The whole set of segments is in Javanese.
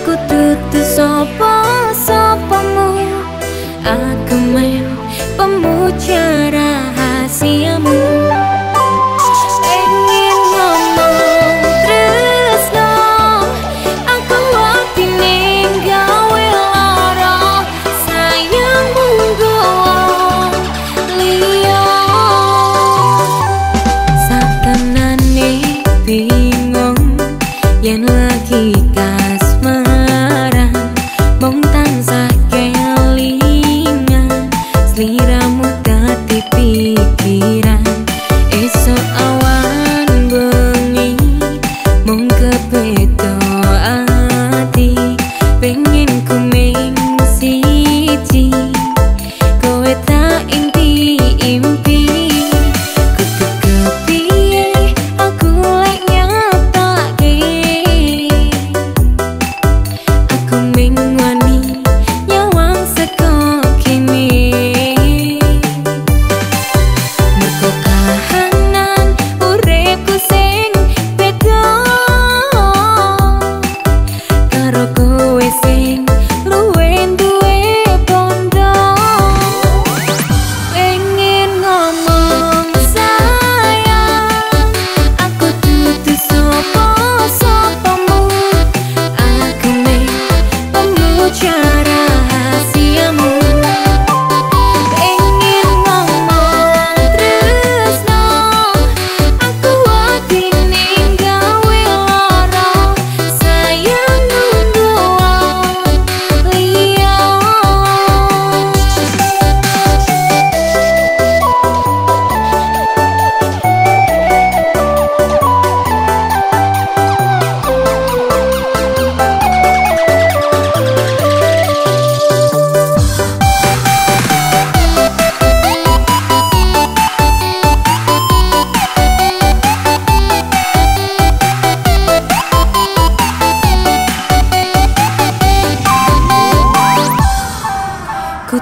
aku tutus sapa sapamu aku main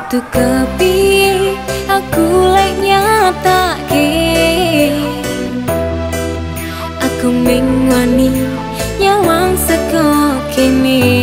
kudu kepiye aku lek nyatake. Aku mingwani nyawang seko kene